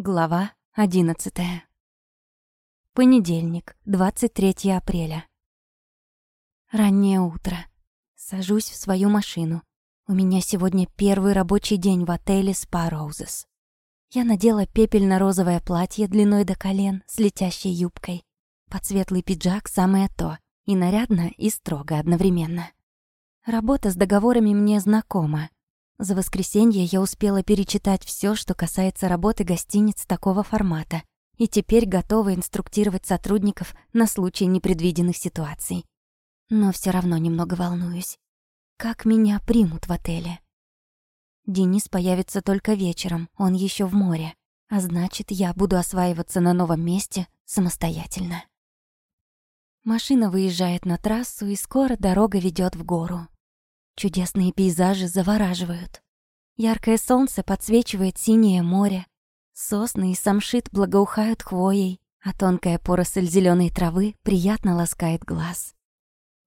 Глава 11. Понедельник, 23 апреля. Раннее утро. Сажусь в свою машину. У меня сегодня первый рабочий день в отеле Spa Roses. Я надела пепельно-розовое платье длиной до колен с летящей юбкой. Под светлый пиджак самое то, и нарядно, и строго одновременно. Работа с договорами мне знакома. За воскресенье я успела перечитать все, что касается работы гостиниц такого формата, и теперь готова инструктировать сотрудников на случай непредвиденных ситуаций. Но все равно немного волнуюсь. Как меня примут в отеле? Денис появится только вечером, он еще в море, а значит, я буду осваиваться на новом месте самостоятельно. Машина выезжает на трассу, и скоро дорога ведет в гору. Чудесные пейзажи завораживают. Яркое солнце подсвечивает синее море. Сосны и самшит благоухают хвоей, а тонкая поросль зеленой травы приятно ласкает глаз.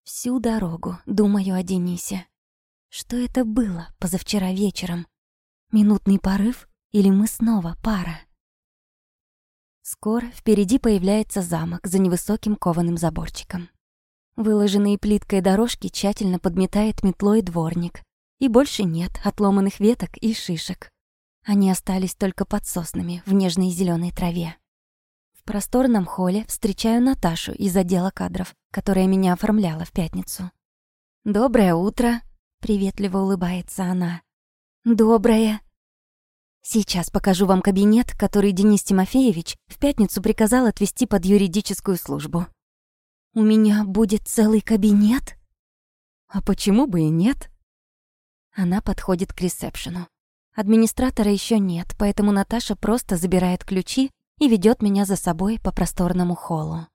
Всю дорогу думаю о Денисе. Что это было позавчера вечером? Минутный порыв или мы снова пара? Скоро впереди появляется замок за невысоким кованым заборчиком. Выложенные плиткой дорожки тщательно подметает метлой дворник. И больше нет отломанных веток и шишек. Они остались только под соснами в нежной зеленой траве. В просторном холле встречаю Наташу из отдела кадров, которая меня оформляла в пятницу. «Доброе утро!» — приветливо улыбается она. «Доброе!» Сейчас покажу вам кабинет, который Денис Тимофеевич в пятницу приказал отвести под юридическую службу. У меня будет целый кабинет? А почему бы и нет? Она подходит к ресепшену. Администратора еще нет, поэтому Наташа просто забирает ключи и ведет меня за собой по просторному холлу.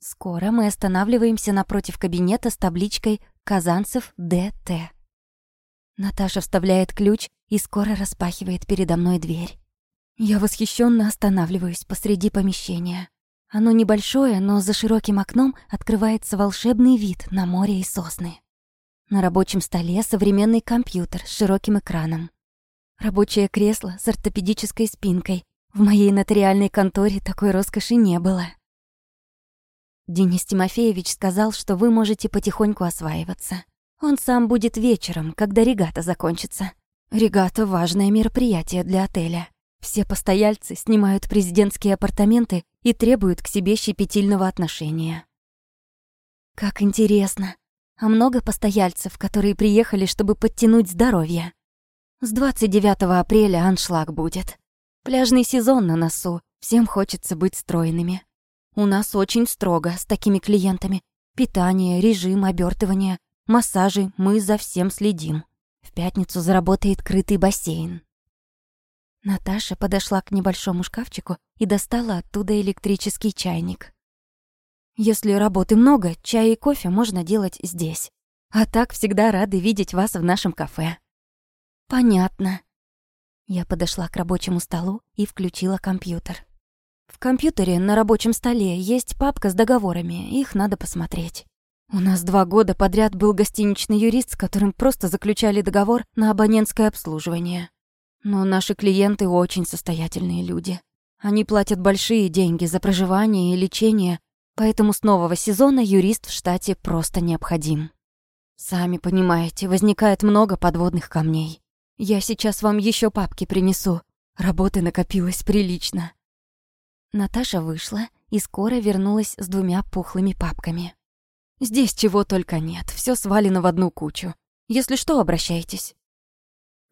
Скоро мы останавливаемся напротив кабинета с табличкой «Казанцев ДТ». Наташа вставляет ключ и скоро распахивает передо мной дверь. Я восхищенно останавливаюсь посреди помещения. Оно небольшое, но за широким окном открывается волшебный вид на море и сосны. На рабочем столе современный компьютер с широким экраном. Рабочее кресло с ортопедической спинкой. В моей нотариальной конторе такой роскоши не было. Денис Тимофеевич сказал, что вы можете потихоньку осваиваться. Он сам будет вечером, когда регата закончится. Регата — важное мероприятие для отеля. Все постояльцы снимают президентские апартаменты и требуют к себе щепетильного отношения. Как интересно. А много постояльцев, которые приехали, чтобы подтянуть здоровье. С 29 апреля аншлаг будет. Пляжный сезон на носу, всем хочется быть стройными. У нас очень строго с такими клиентами. Питание, режим, обертывание, массажи, мы за всем следим. В пятницу заработает крытый бассейн. Наташа подошла к небольшому шкафчику и достала оттуда электрический чайник. «Если работы много, чай и кофе можно делать здесь. А так всегда рады видеть вас в нашем кафе». «Понятно». Я подошла к рабочему столу и включила компьютер. В компьютере на рабочем столе есть папка с договорами, их надо посмотреть. У нас два года подряд был гостиничный юрист, с которым просто заключали договор на абонентское обслуживание. Но наши клиенты очень состоятельные люди. Они платят большие деньги за проживание и лечение, поэтому с нового сезона юрист в штате просто необходим. Сами понимаете, возникает много подводных камней. Я сейчас вам еще папки принесу. Работы накопилось прилично. Наташа вышла и скоро вернулась с двумя пухлыми папками. Здесь чего только нет, все свалено в одну кучу. Если что, обращайтесь.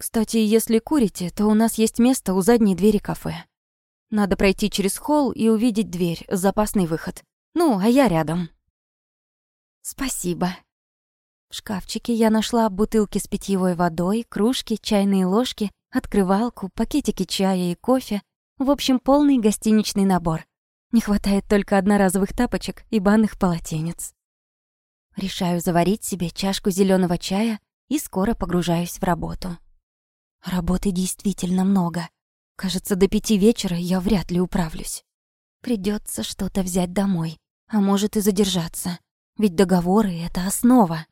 Кстати, если курите, то у нас есть место у задней двери кафе. Надо пройти через холл и увидеть дверь, запасный выход. Ну, а я рядом. Спасибо. В шкафчике я нашла бутылки с питьевой водой, кружки, чайные ложки, открывалку, пакетики чая и кофе. В общем, полный гостиничный набор. Не хватает только одноразовых тапочек и банных полотенец. Решаю заварить себе чашку зеленого чая и скоро погружаюсь в работу. Работы действительно много. Кажется, до пяти вечера я вряд ли управлюсь. Придется что-то взять домой, а может и задержаться. Ведь договоры — это основа.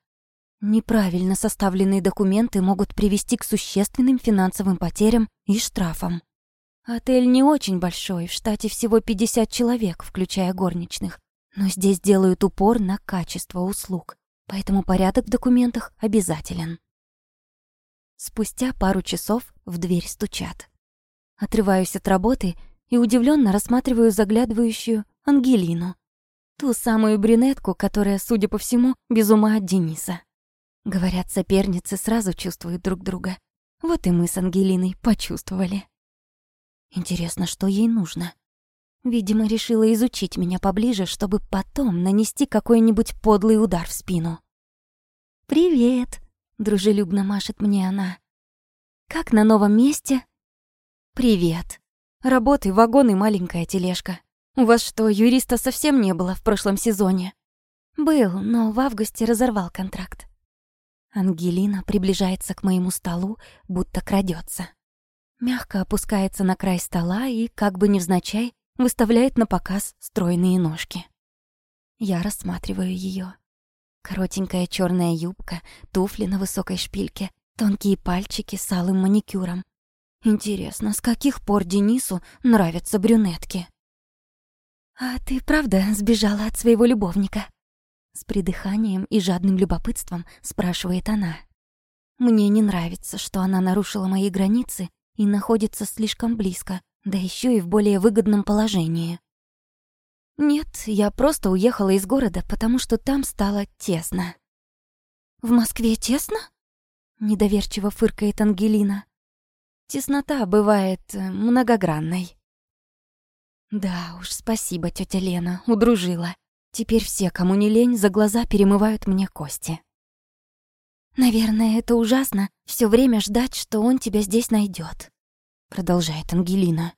Неправильно составленные документы могут привести к существенным финансовым потерям и штрафам. Отель не очень большой, в штате всего 50 человек, включая горничных. Но здесь делают упор на качество услуг, поэтому порядок в документах обязателен. Спустя пару часов в дверь стучат. Отрываюсь от работы и удивленно рассматриваю заглядывающую Ангелину. Ту самую брюнетку, которая, судя по всему, без ума от Дениса. Говорят, соперницы сразу чувствуют друг друга. Вот и мы с Ангелиной почувствовали. Интересно, что ей нужно? Видимо, решила изучить меня поближе, чтобы потом нанести какой-нибудь подлый удар в спину. «Привет!» — дружелюбно машет мне она. «Как на новом месте?» «Привет. Работы, вагон и маленькая тележка. У вас что, юриста совсем не было в прошлом сезоне?» «Был, но в августе разорвал контракт». Ангелина приближается к моему столу, будто крадется. Мягко опускается на край стола и, как бы невзначай, выставляет на показ стройные ножки. Я рассматриваю ее. Коротенькая черная юбка, туфли на высокой шпильке, тонкие пальчики с алым маникюром. Интересно, с каких пор Денису нравятся брюнетки? «А ты правда сбежала от своего любовника?» С придыханием и жадным любопытством спрашивает она. Мне не нравится, что она нарушила мои границы и находится слишком близко, да еще и в более выгодном положении. Нет, я просто уехала из города, потому что там стало тесно. «В Москве тесно?» — недоверчиво фыркает Ангелина. Теснота бывает э, многогранной. Да уж, спасибо, тетя Лена, удружила. Теперь все, кому не лень, за глаза перемывают мне кости. Наверное, это ужасно все время ждать, что он тебя здесь найдет, продолжает Ангелина.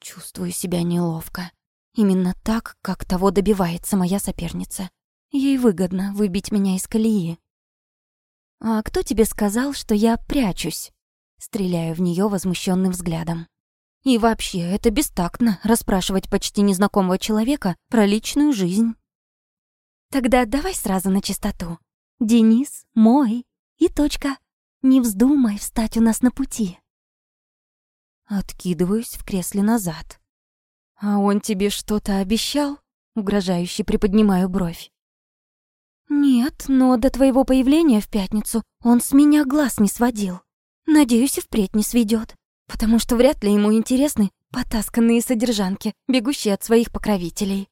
Чувствую себя неловко. Именно так, как того добивается моя соперница. Ей выгодно выбить меня из колеи. «А кто тебе сказал, что я прячусь?» Стреляю в нее возмущенным взглядом. «И вообще, это бестактно расспрашивать почти незнакомого человека про личную жизнь». «Тогда давай сразу на чистоту. Денис мой. И точка. Не вздумай встать у нас на пути». Откидываюсь в кресле назад. «А он тебе что-то обещал?» Угрожающе приподнимаю бровь. «Нет, но до твоего появления в пятницу он с меня глаз не сводил. Надеюсь, и впредь не сведет, потому что вряд ли ему интересны потасканные содержанки, бегущие от своих покровителей».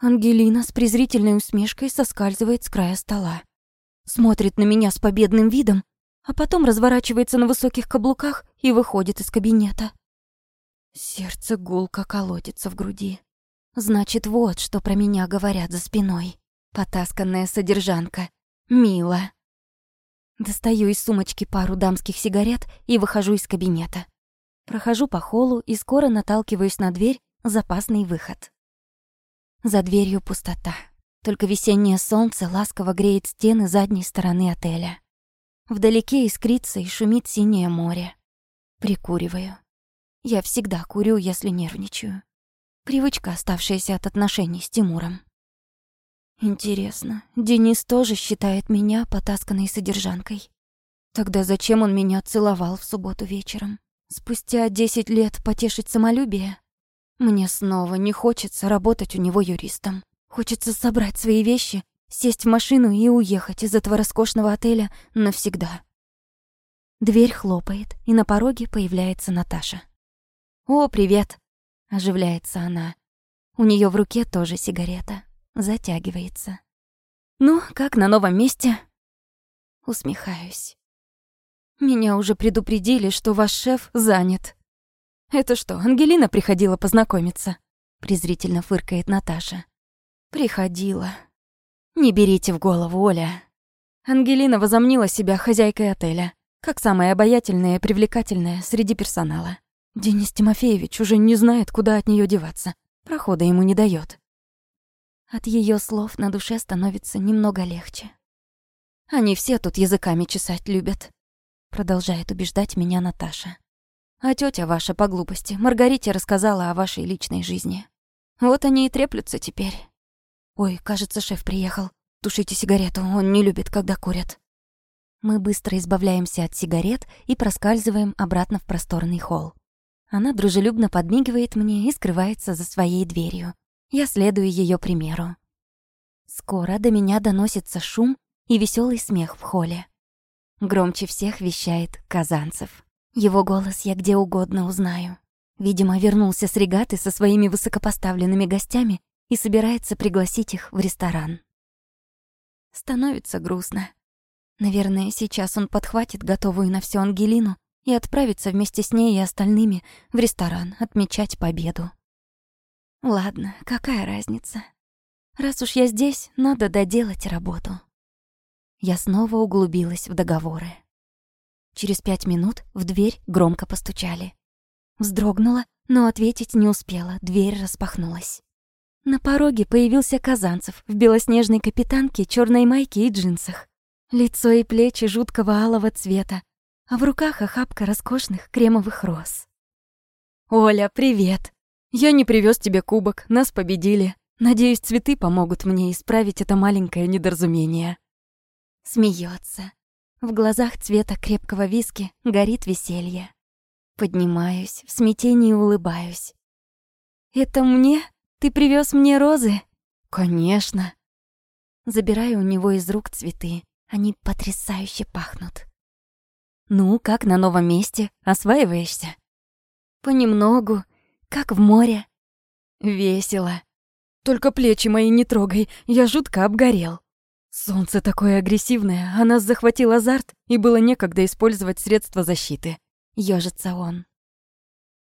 Ангелина с презрительной усмешкой соскальзывает с края стола. Смотрит на меня с победным видом, а потом разворачивается на высоких каблуках и выходит из кабинета. Сердце гулко колотится в груди. Значит, вот что про меня говорят за спиной. Потасканная содержанка. Мила. Достаю из сумочки пару дамских сигарет и выхожу из кабинета. Прохожу по холлу и скоро наталкиваюсь на дверь «Запасный выход». За дверью пустота. Только весеннее солнце ласково греет стены задней стороны отеля. Вдалеке искрится и шумит синее море. Прикуриваю. Я всегда курю, если нервничаю. Привычка, оставшаяся от отношений с Тимуром. Интересно, Денис тоже считает меня потасканной содержанкой? Тогда зачем он меня целовал в субботу вечером? Спустя десять лет потешить самолюбие? Мне снова не хочется работать у него юристом. Хочется собрать свои вещи, сесть в машину и уехать из этого роскошного отеля навсегда. Дверь хлопает, и на пороге появляется Наташа. «О, привет!» — оживляется она. У нее в руке тоже сигарета. Затягивается. «Ну, как на новом месте?» Усмехаюсь. «Меня уже предупредили, что ваш шеф занят». «Это что, Ангелина приходила познакомиться?» презрительно фыркает Наташа. «Приходила. Не берите в голову, Оля». Ангелина возомнила себя хозяйкой отеля, как самая обаятельная и привлекательная среди персонала. Денис Тимофеевич уже не знает, куда от нее деваться. Прохода ему не дает. От ее слов на душе становится немного легче. Они все тут языками чесать любят. Продолжает убеждать меня Наташа. А тетя ваша по глупости Маргарите рассказала о вашей личной жизни. Вот они и треплются теперь. Ой, кажется, шеф приехал. Тушите сигарету, он не любит, когда курят. Мы быстро избавляемся от сигарет и проскальзываем обратно в просторный холл. Она дружелюбно подмигивает мне и скрывается за своей дверью. Я следую ее примеру. Скоро до меня доносится шум и веселый смех в холле. Громче всех вещает Казанцев. Его голос я где угодно узнаю. Видимо, вернулся с регаты со своими высокопоставленными гостями и собирается пригласить их в ресторан. Становится грустно. Наверное, сейчас он подхватит готовую на все Ангелину и отправится вместе с ней и остальными в ресторан отмечать победу. Ладно, какая разница? Раз уж я здесь, надо доделать работу. Я снова углубилась в договоры. Через пять минут в дверь громко постучали. Вздрогнула, но ответить не успела, дверь распахнулась. На пороге появился Казанцев в белоснежной капитанке, черной майке и джинсах. Лицо и плечи жуткого алого цвета, а в руках охапка роскошных кремовых роз. «Оля, привет! Я не привез тебе кубок, нас победили. Надеюсь, цветы помогут мне исправить это маленькое недоразумение». Смеется. В глазах цвета крепкого виски горит веселье. Поднимаюсь, в смятении улыбаюсь. «Это мне? Ты привез мне розы?» «Конечно». Забираю у него из рук цветы. Они потрясающе пахнут. «Ну, как на новом месте? Осваиваешься?» «Понемногу. Как в море». «Весело. Только плечи мои не трогай, я жутко обгорел». Солнце такое агрессивное, а нас захватил азарт, и было некогда использовать средства защиты ёжится он.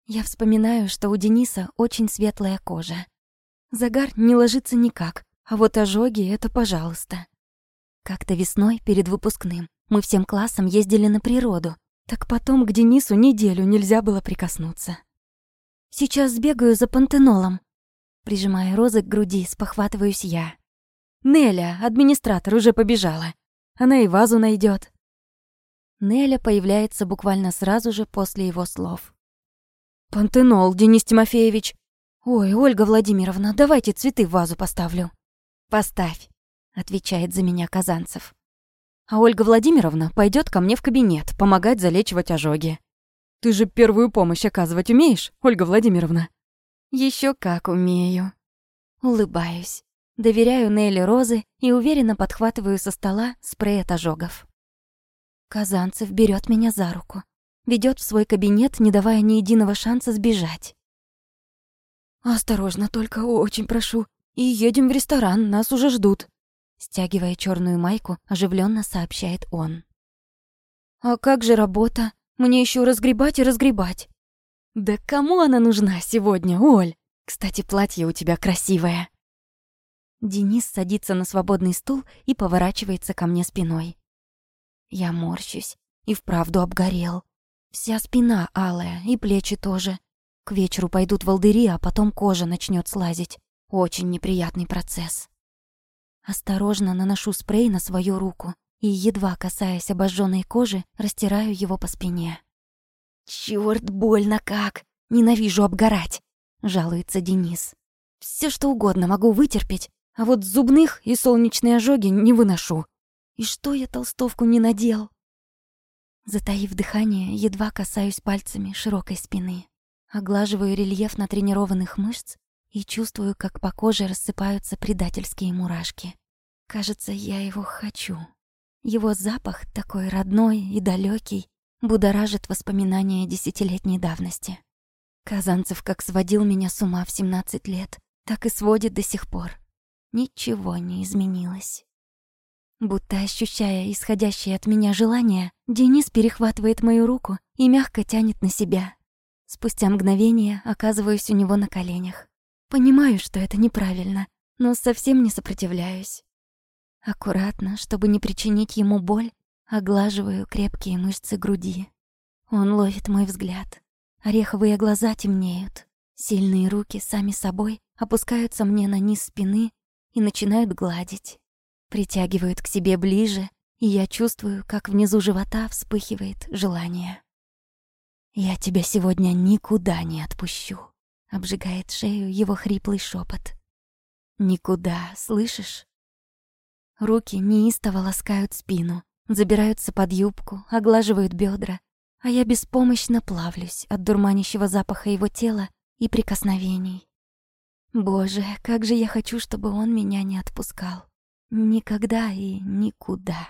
Я вспоминаю, что у Дениса очень светлая кожа. Загар не ложится никак, а вот ожоги — это пожалуйста. Как-то весной перед выпускным мы всем классом ездили на природу, так потом к Денису неделю нельзя было прикоснуться. Сейчас сбегаю за пантенолом. Прижимая розы к груди, спохватываюсь я. Неля, администратор, уже побежала. Она и вазу найдет. Неля появляется буквально сразу же после его слов. «Пантенол, Денис Тимофеевич!» «Ой, Ольга Владимировна, давайте цветы в вазу поставлю». «Поставь», — отвечает за меня Казанцев. «А Ольга Владимировна пойдет ко мне в кабинет, помогать залечивать ожоги». «Ты же первую помощь оказывать умеешь, Ольга Владимировна?» Еще как умею». Улыбаюсь. Доверяю Нелли розы и уверенно подхватываю со стола спрей от ожогов. Казанцев берет меня за руку, ведет в свой кабинет, не давая ни единого шанса сбежать. «Осторожно только, очень прошу. И едем в ресторан, нас уже ждут», стягивая черную майку, оживленно сообщает он. «А как же работа? Мне еще разгребать и разгребать». «Да кому она нужна сегодня, Оль? Кстати, платье у тебя красивое». Денис садится на свободный стул и поворачивается ко мне спиной. Я морщусь. И вправду обгорел. Вся спина алая, и плечи тоже. К вечеру пойдут волдыри, а потом кожа начнет слазить. Очень неприятный процесс. Осторожно наношу спрей на свою руку и, едва касаясь обожженной кожи, растираю его по спине. «Чёрт, больно как! Ненавижу обгорать!» — жалуется Денис. Все что угодно могу вытерпеть, а вот зубных и солнечные ожоги не выношу. И что я толстовку не надел? Затаив дыхание, едва касаюсь пальцами широкой спины. Оглаживаю рельеф натренированных мышц и чувствую, как по коже рассыпаются предательские мурашки. Кажется, я его хочу. Его запах, такой родной и далекий, будоражит воспоминания десятилетней давности. Казанцев как сводил меня с ума в 17 лет, так и сводит до сих пор. Ничего не изменилось. Будто ощущая исходящее от меня желание, Денис перехватывает мою руку и мягко тянет на себя. Спустя мгновение оказываюсь у него на коленях. Понимаю, что это неправильно, но совсем не сопротивляюсь. Аккуратно, чтобы не причинить ему боль, оглаживаю крепкие мышцы груди. Он ловит мой взгляд. Ореховые глаза темнеют. Сильные руки сами собой опускаются мне на низ спины и начинают гладить притягивают к себе ближе, и я чувствую, как внизу живота вспыхивает желание. «Я тебя сегодня никуда не отпущу», — обжигает шею его хриплый шепот. «Никуда, слышишь?» Руки неистово ласкают спину, забираются под юбку, оглаживают бедра, а я беспомощно плавлюсь от дурманящего запаха его тела и прикосновений. Боже, как же я хочу, чтобы он меня не отпускал. Никогда и никуда.